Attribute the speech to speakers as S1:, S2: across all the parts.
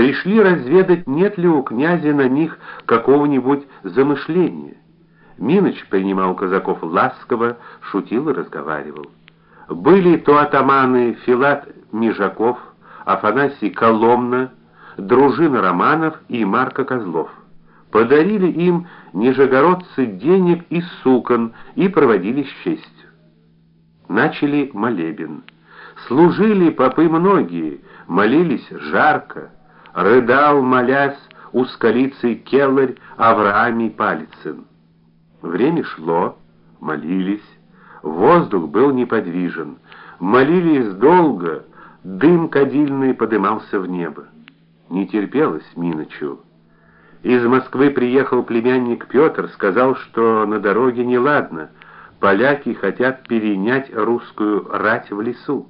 S1: пришли разведать, нет ли у князя на них какого-нибудь замышления. Миноч принимал казаков ласково, шутил и разговаривал. Были то атаманы Филат Межаков, Афанасий Коломна, дружина Романов и Марко Козлов. Подарили им нижегородцы денег и сукон и проводили с честью. Начали молебен. Служили попы многие, молились жарко. Рыдал, молясь, у скалицы Келларь Авраамий Палицын. Время шло, молились. Воздух был неподвижен. Молились долго, дым кадильный подымался в небо. Не терпелось Миночу. Из Москвы приехал племянник Петр, сказал, что на дороге неладно. Поляки хотят перенять русскую рать в лесу.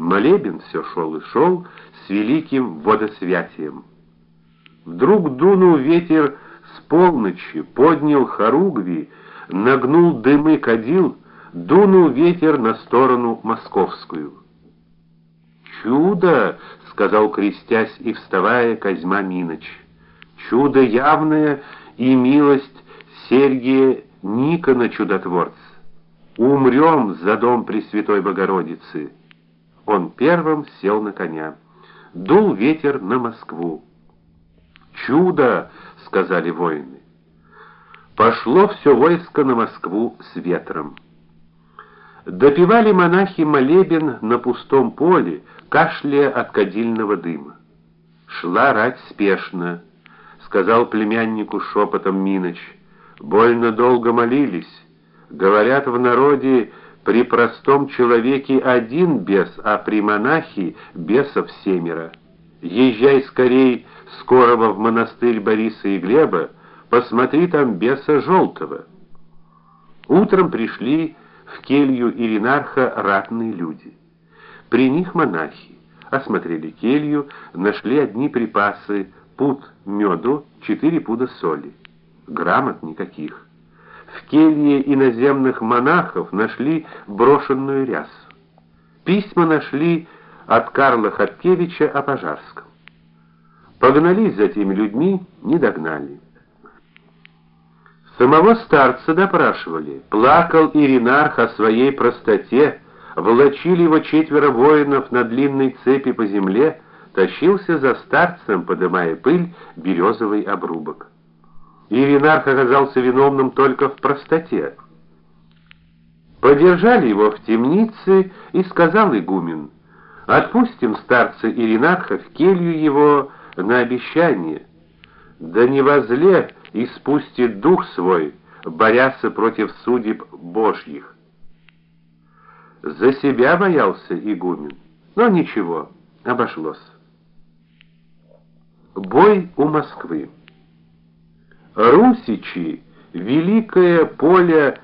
S1: Молебен все шел и шел с великим водосвятием. Вдруг дунул ветер с полночи, поднял хоругви, нагнул дымы кадил, дунул ветер на сторону московскую. Чудо, сказал крестясь и вставая Козьма Миноч. Чудо явное и милость Сергия Никона чудотворца. Умрем за дом Пресвятой Богородицы. Он первым сел на коня. Дул ветер на Москву. Чудо, сказали воины. Пошло все войско на Москву с ветром. Допивали монахи молебен на пустом поле, кашляя от кадильного дыма. Шла рать спешно, сказал племяннику шепотом Миноч. Больно долго молились. Говорят в народе, при простом человеке один бес, а при монахе бесов семеро. Езжай скорей скорого в монастырь Бориса и Глеба, посмотри там беса желтого. Утром пришли в келью Иринарха ратные люди. При них монахи осмотрели келью, нашли одни припасы: пуд меду, четыре пуда соли. Грамот никаких. В келье иноземных монахов нашли брошенную рясу. Письма нашли от Карла Хаткевича о Пожарском. Погнались за теми людьми, не догнали. Самого старца допрашивали. Плакал Иринарх о своей простоте, волочили его четверо воинов на длинной цепи по земле, тащился за старцем, подымая пыль, березовый обрубок. Иринарх оказался виновным только в простоте. Подержали его в темнице, и сказал игумен: "Отпустим старца Иринарха в келью его на обещание, да не возле и спустит дух свой, боряся против судеб божьих". За себя боялся игумен, но ничего, обошлось. Бой у Москвы. Русичи великое поле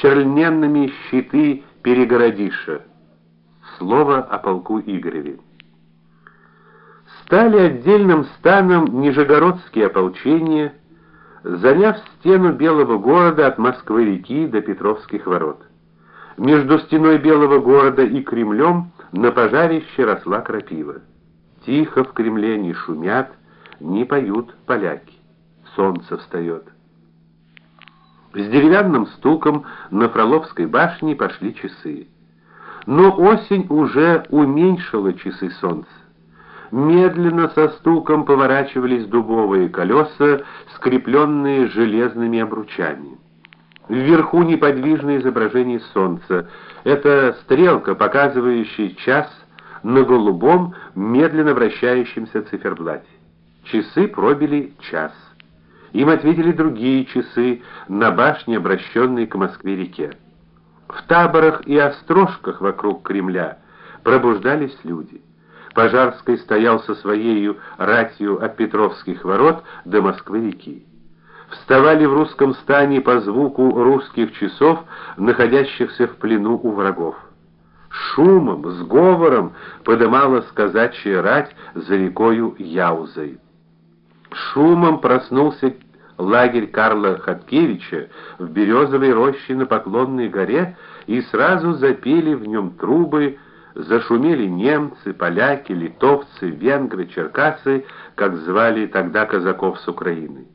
S1: черненными щиты перегородиша. Слово о полку Игореве. Стали отдельным станом нижегородские ополчения, заняв стену Белого города от Москвы-реки до Петровских ворот. Между стеной Белого города и Кремлем на пожарище росла крапива. Тихо в Кремле не шумят, не поют поляки. Солнце встает. С деревянным стуком на Фроловской башне пошли часы. Но осень уже уменьшила часы солнца. Медленно со стуком поворачивались дубовые колеса, скрепленные железными обручами. Вверху неподвижное изображение солнца. Это стрелка, показывающая час на голубом, медленно вращающемся циферблате. Часы пробили час. Им ответили другие часы на башне, обращенной к Москве-реке. В таборах и острожках вокруг Кремля пробуждались люди. Пожарский стоял со своей ратью от Петровских ворот до Москвы-реки вставали в русском стане по звуку русских часов, находящихся в плену у врагов. Шумом, с говором подымалась казачья рать за рекою Яузой. Шумом проснулся лагерь Карла Хаткевича в березовой роще на Поклонной горе, и сразу запели в нем трубы зашумели немцы, поляки, литовцы, венгры, черкассы, как звали тогда казаков с Украины.